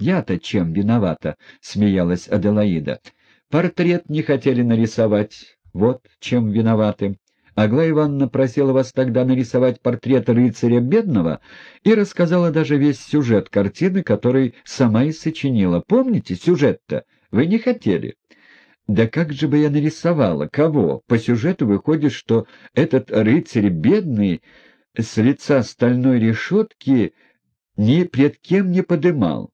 Я-то чем виновата? — смеялась Аделаида. Портрет не хотели нарисовать. Вот чем виноваты. Аглая Ивановна просила вас тогда нарисовать портрет рыцаря бедного и рассказала даже весь сюжет картины, который сама и сочинила. Помните сюжет-то? Вы не хотели? Да как же бы я нарисовала? Кого? По сюжету выходит, что этот рыцарь бедный с лица стальной решетки ни пред кем не подымал.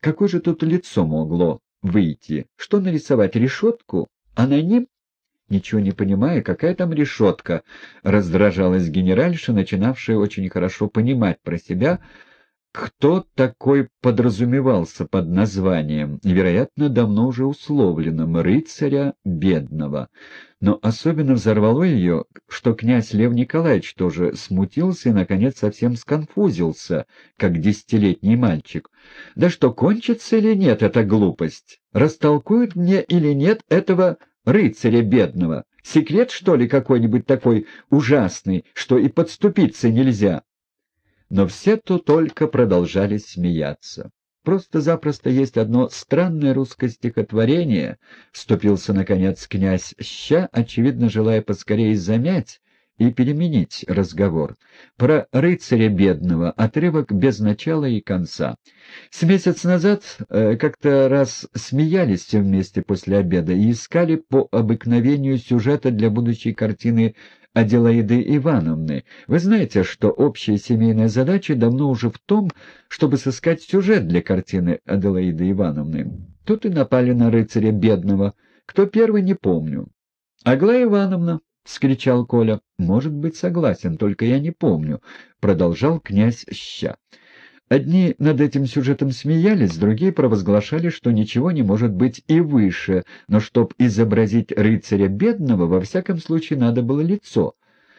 Какое же тут лицо могло выйти? Что нарисовать? Решетку? А на ним Ничего не понимая, какая там решетка, раздражалась генеральша, начинавшая очень хорошо понимать про себя, кто такой подразумевался под названием, вероятно, давно уже условленным, рыцаря бедного. Но особенно взорвало ее, что князь Лев Николаевич тоже смутился и, наконец, совсем сконфузился, как десятилетний мальчик. Да что, кончится или нет эта глупость? Растолкуют мне или нет этого рыцаря бедного? Секрет, что ли, какой-нибудь такой ужасный, что и подступиться нельзя? Но все тут только продолжали смеяться. Просто-запросто есть одно странное русское стихотворение, — вступился, наконец, князь Ща, очевидно, желая поскорее замять и переменить разговор. Про рыцаря бедного, отрывок без начала и конца. С месяц назад э, как-то раз смеялись все вместе после обеда и искали по обыкновению сюжета для будущей картины Аделаиды Ивановны. Вы знаете, что общая семейная задача давно уже в том, чтобы сыскать сюжет для картины Аделаиды Ивановны. Тут и напали на рыцаря бедного. Кто первый, не помню. Аглая Ивановна, — вскричал Коля. — Может быть, согласен, только я не помню, — продолжал князь Ща. Одни над этим сюжетом смеялись, другие провозглашали, что ничего не может быть и выше, но чтоб изобразить рыцаря бедного, во всяком случае надо было лицо.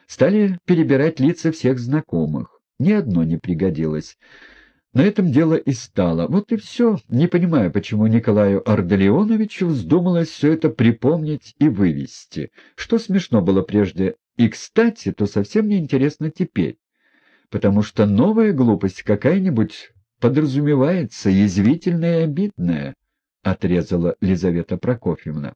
Стали перебирать лица всех знакомых. Ни одно не пригодилось. На этом дело и стало. Вот и все. Не понимаю, почему Николаю Арделеоновичу вздумалось все это припомнить и вывести. Что смешно было прежде и, кстати, то совсем неинтересно теперь. Потому что новая глупость какая-нибудь подразумевается, язвительная и обидная, — отрезала Лизавета Прокофьевна.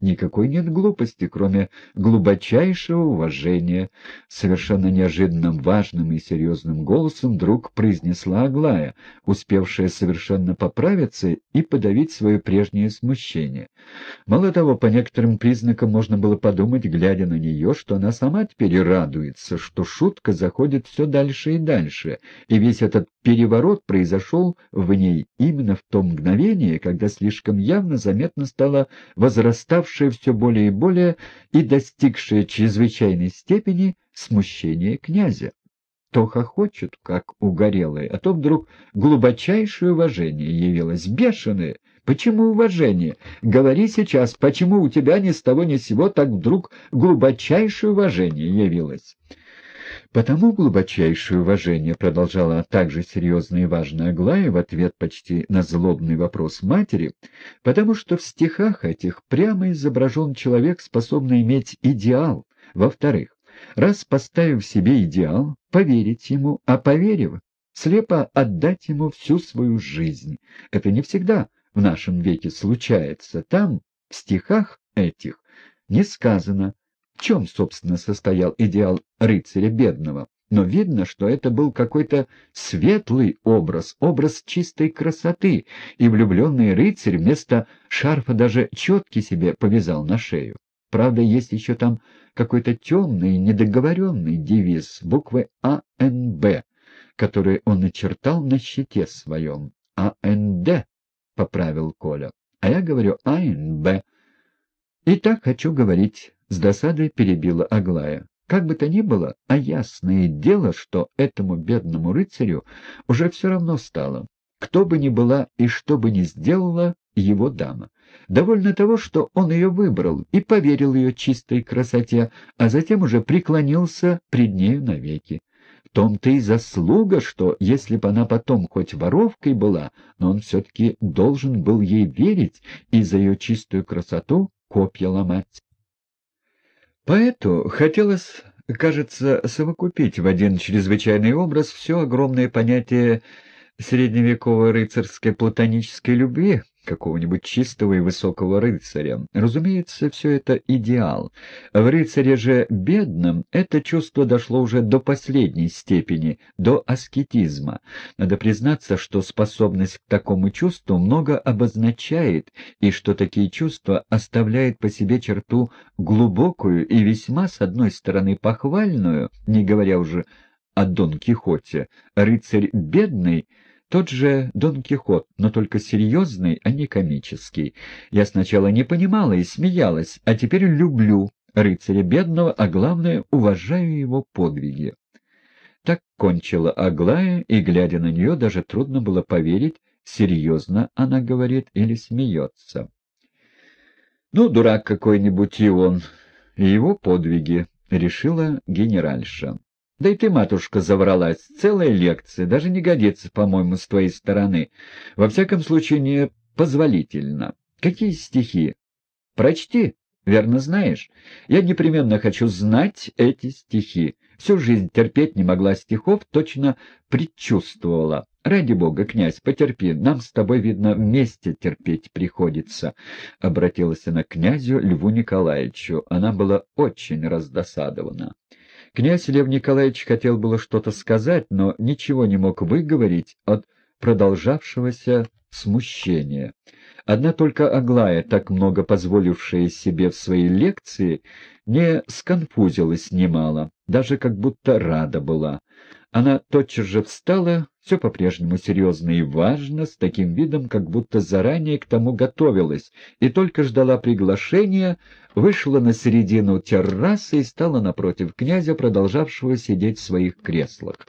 Никакой нет глупости, кроме глубочайшего уважения. Совершенно неожиданным, важным и серьезным голосом вдруг произнесла Аглая, успевшая совершенно поправиться и подавить свое прежнее смущение. Мало того, по некоторым признакам можно было подумать, глядя на нее, что она сама теперь радуется, что шутка заходит все дальше и дальше, и весь этот переворот произошел в ней именно в то мгновение, когда слишком явно заметно стало возраставшее ставшее все более и более и достигшее чрезвычайной степени смущения князя. То хохочут, как угорелые, а то вдруг глубочайшее уважение явилось, бешеное. Почему уважение? Говори сейчас, почему у тебя ни с того ни с сего так вдруг глубочайшее уважение явилось? Потому глубочайшее уважение, продолжала также серьезно и важно Аглая в ответ почти на злобный вопрос матери, потому что в стихах этих прямо изображен человек, способный иметь идеал. Во-вторых, раз поставив себе идеал, поверить ему, а поверив, слепо отдать ему всю свою жизнь. Это не всегда в нашем веке случается. Там, в стихах этих, не сказано чем, собственно, состоял идеал рыцаря бедного? Но видно, что это был какой-то светлый образ, образ чистой красоты, и влюбленный рыцарь вместо шарфа даже четки себе повязал на шею. Правда, есть еще там какой-то темный, недоговоренный девиз буквы АНБ, который он начертал на щите своем. АНД, — поправил Коля. А я говорю АНБ. И так хочу говорить. С досадой перебила Аглая. Как бы то ни было, а ясное дело, что этому бедному рыцарю уже все равно стало. Кто бы ни была и что бы ни сделала его дама. Довольно того, что он ее выбрал и поверил ее чистой красоте, а затем уже преклонился пред нею навеки. В том-то и заслуга, что, если бы она потом хоть воровкой была, но он все-таки должен был ей верить и за ее чистую красоту копья ломать. Поэту хотелось, кажется, совокупить в один чрезвычайный образ все огромное понятие средневековой рыцарской платонической любви какого-нибудь чистого и высокого рыцаря. Разумеется, все это идеал. В рыцаре же бедном это чувство дошло уже до последней степени, до аскетизма. Надо признаться, что способность к такому чувству много обозначает, и что такие чувства оставляют по себе черту глубокую и весьма, с одной стороны, похвальную, не говоря уже о Дон Кихоте, рыцарь бедный — тот же Дон Кихот, но только серьезный, а не комический. Я сначала не понимала и смеялась, а теперь люблю рыцаря бедного, а главное, уважаю его подвиги. Так кончила Аглая, и, глядя на нее, даже трудно было поверить, серьезно она говорит или смеется. «Ну, дурак какой-нибудь и он, и его подвиги», — решила генеральша. Да и ты, матушка, завралась. Целая лекция. Даже не годится, по-моему, с твоей стороны. Во всяком случае, не позволительно. Какие стихи? Прочти. Верно знаешь? Я непременно хочу знать эти стихи. Всю жизнь терпеть не могла стихов, точно предчувствовала. Ради бога, князь, потерпи, нам с тобой, видно, вместе терпеть приходится. Обратилась она к князю Льву Николаевичу. Она была очень раздосадована. Князь Лев Николаевич хотел было что-то сказать, но ничего не мог выговорить от продолжавшегося смущения. Одна только Аглая, так много позволившая себе в своей лекции, не сконфузилась немало, даже как будто рада была. Она тотчас же встала, все по-прежнему серьезно и важно, с таким видом, как будто заранее к тому готовилась, и только ждала приглашения, вышла на середину террасы и стала напротив князя, продолжавшего сидеть в своих креслах.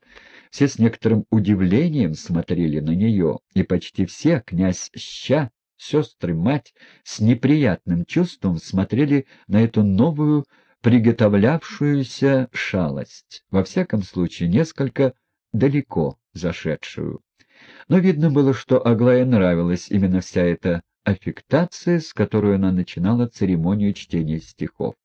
Все с некоторым удивлением смотрели на нее, и почти все, князь Ща, сестры, мать, с неприятным чувством смотрели на эту новую приготовлявшуюся шалость, во всяком случае несколько далеко зашедшую. Но видно было, что Аглае нравилась именно вся эта аффектация, с которой она начинала церемонию чтения стихов.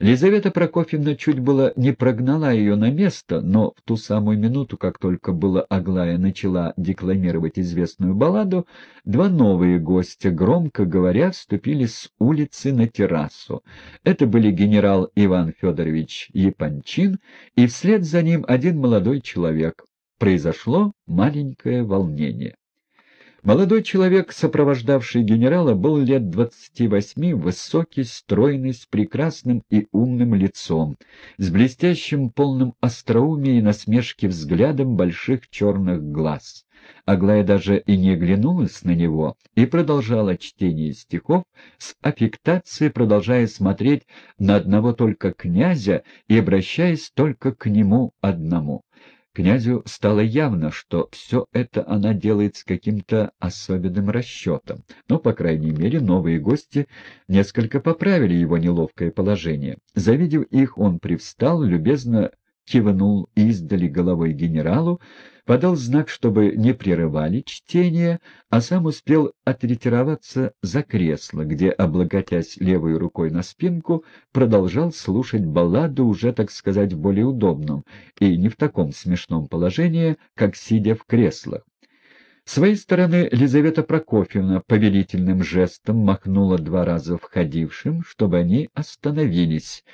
Лизавета Прокофьевна чуть было не прогнала ее на место, но в ту самую минуту, как только была Аглая начала декламировать известную балладу, два новые гостя, громко говоря, вступили с улицы на террасу. Это были генерал Иван Федорович Япончин и вслед за ним один молодой человек. Произошло маленькое волнение. Молодой человек, сопровождавший генерала, был лет двадцати восьми, высокий, стройный, с прекрасным и умным лицом, с блестящим полным остроумия и насмешки взглядом больших черных глаз. Аглая даже и не оглянулась на него и продолжала чтение стихов с аффектацией, продолжая смотреть на одного только князя и обращаясь только к нему одному. Князю стало явно, что все это она делает с каким-то особенным расчетом, но, по крайней мере, новые гости несколько поправили его неловкое положение. Завидев их, он привстал, любезно кивнул издали головой генералу, подал знак, чтобы не прерывали чтение, а сам успел отретироваться за кресло, где, облокотясь левой рукой на спинку, продолжал слушать балладу уже, так сказать, в более удобном и не в таком смешном положении, как сидя в креслах. С своей стороны Лизавета Прокофьевна повелительным жестом махнула два раза входившим, чтобы они остановились.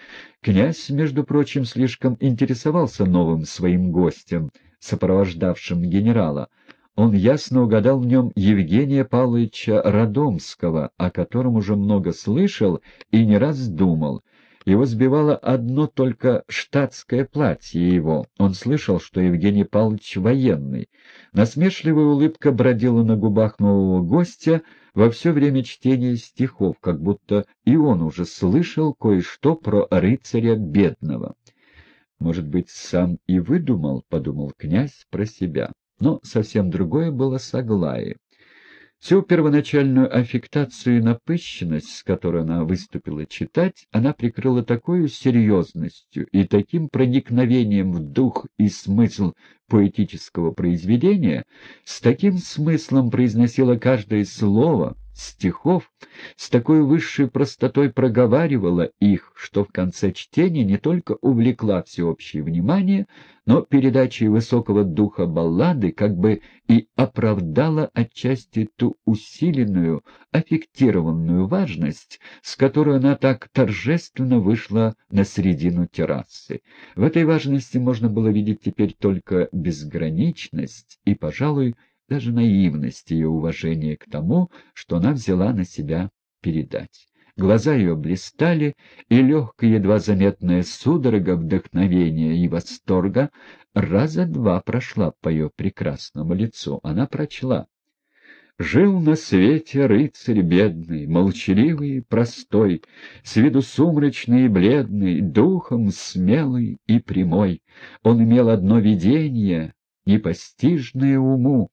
Князь, между прочим, слишком интересовался новым своим гостем, сопровождавшим генерала. Он ясно угадал в нем Евгения Павловича Радомского, о котором уже много слышал и не раз думал — его сбивало одно только штатское платье его. Он слышал, что Евгений Павлович военный. Насмешливая улыбка бродила на губах нового гостя во все время чтения стихов, как будто и он уже слышал кое-что про рыцаря бедного. «Может быть, сам и выдумал», — подумал князь про себя. Но совсем другое было с Аглаей. Всю первоначальную аффектацию и напыщенность, с которой она выступила читать, она прикрыла такой серьезностью и таким проникновением в дух и смысл поэтического произведения, с таким смыслом произносила каждое слово, стихов, с такой высшей простотой проговаривала их, что в конце чтения не только увлекла всеобщее внимание, но передачей высокого духа баллады как бы и оправдала отчасти ту усиленную, аффектированную важность, с которой она так торжественно вышла на середину террасы. В этой важности можно было видеть теперь только безграничность и, пожалуй, даже наивность ее уважения к тому, что она взяла на себя передать. Глаза ее блистали, и легкая, едва заметная судорога вдохновения и восторга раза два прошла по ее прекрасному лицу. Она прочла. Жил на свете рыцарь бедный, молчаливый и простой, с виду сумрачный и бледный, духом смелый и прямой. Он имел одно видение, непостижное уму,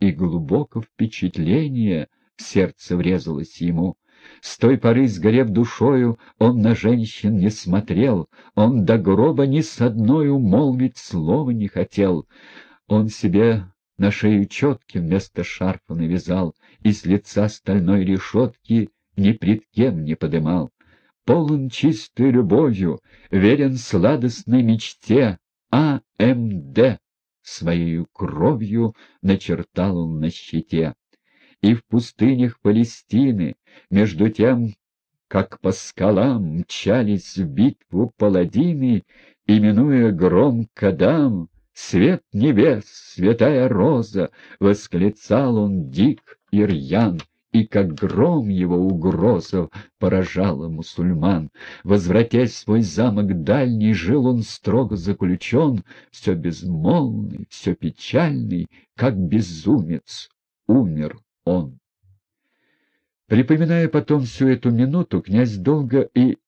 и глубоко впечатление в сердце врезалось ему. С той поры, сгорев душою, он на женщин не смотрел, он до гроба ни с одной умолвить слова не хотел. Он себе на шею четки вместо шарфа навязал и с лица стальной решетки ни пред кем не подымал. Полон чистой любовью, верен сладостной мечте А.М.Д своею кровью начертал он на щите. И в пустынях Палестины, между тем, как по скалам мчались в битву паладины, именуя гром Кадам, свет небес, святая роза, восклицал он дик и рьян и как гром его угроза поражала мусульман. Возвратясь в свой замок дальний, жил он строго заключен, все безмолвный, все печальный, как безумец умер он. Припоминая потом всю эту минуту, князь долго и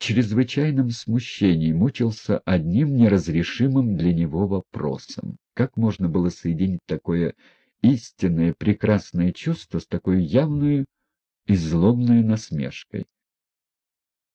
чрезвычайном смущении мучился одним неразрешимым для него вопросом. Как можно было соединить такое истинное прекрасное чувство с такой явной и злобной насмешкой.